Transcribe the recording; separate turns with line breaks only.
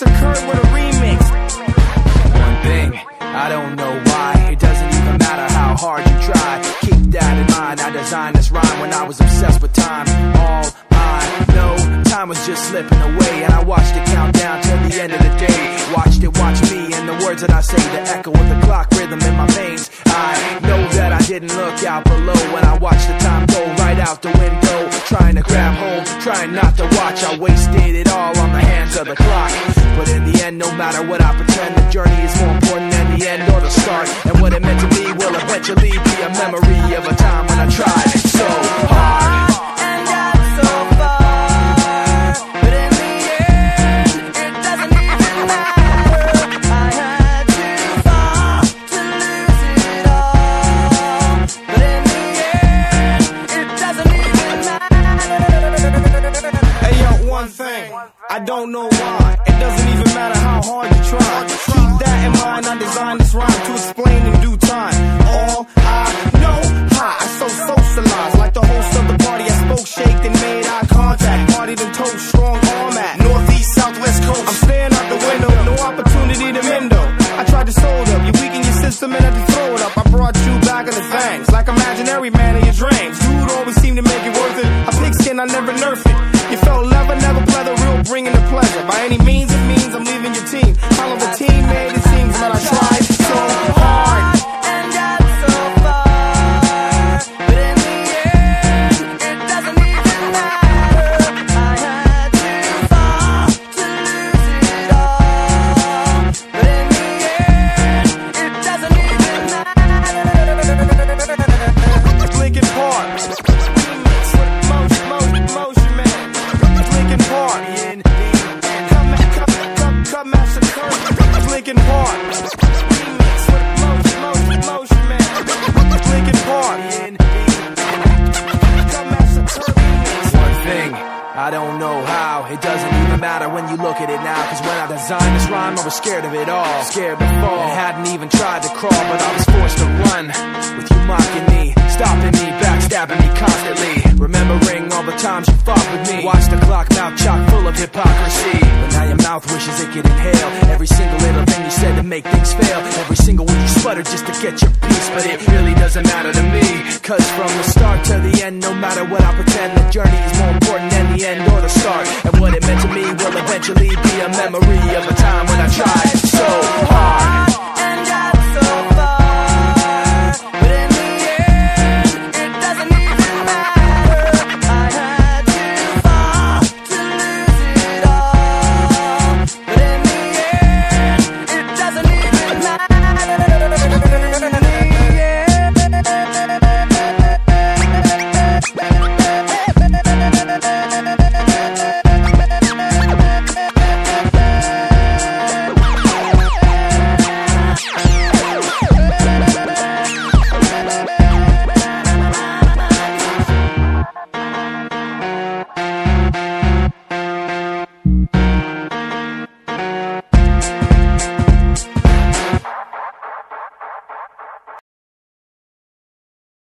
Justin Kurt with a remix.
One thing, I don't know why. It doesn't even matter how hard you try. Keep that in mind. I designed this rhyme when I was obsessed with time. All I know, time was just slipping away. And I watched it count down till the end of the day. Watched it watch me and the words that I say, the echo of the clock rhythm in my veins. I know that I didn't look out below when I watched the time go right out the window. Trying to grab hold, trying not to watch. I wasted it all on the hands of the clock. But in the end, no matter what I pretend, the journey is more important than the end or the start. And what it meant to me will eventually be a memory
I don't know why. It doesn't even matter how hard you try. Keep that in mind. I designed this rhyme to explain in due time. All I know, hi, I so socialized like the host of the party. I spoke, shaked, and made eye contact. Partied and told strong arm at northeast, southwest coast. I'm staring out the window, no opportunity to mendo. I tried to sold up, you weaken your system and had to throw it up. I brought you back in the things, like imaginary man in your dreams. Pleasure. By any means, it means I'm leaving your team. Follow the
I don't know how. It doesn't even matter when you look at it now. Cause when I designed this rhyme, I was scared of it all. Scared fall. And hadn't even tried to crawl, but I was forced to run. With you mocking me, stopping me, backstabbing me constantly. Remembering all the times you fought with me. Watch the clock, mouth chock full of hypocrisy. But now your mouth wishes it could inhale every single little thing you said to make things fail. Just to get your piece. But it really doesn't matter to me. Cause from the start to the end, no matter what I pretend, the journey is more important than the end or the start. And what it meant to me will eventually be a memory of a time when I tried so hard.